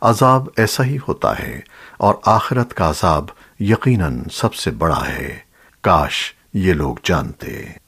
عذاب ایسا ہی ہوتا ہے اور آخرت کا عذاب یقیناً سب سے بڑا ہے۔ کاش یہ لوگ جانتے۔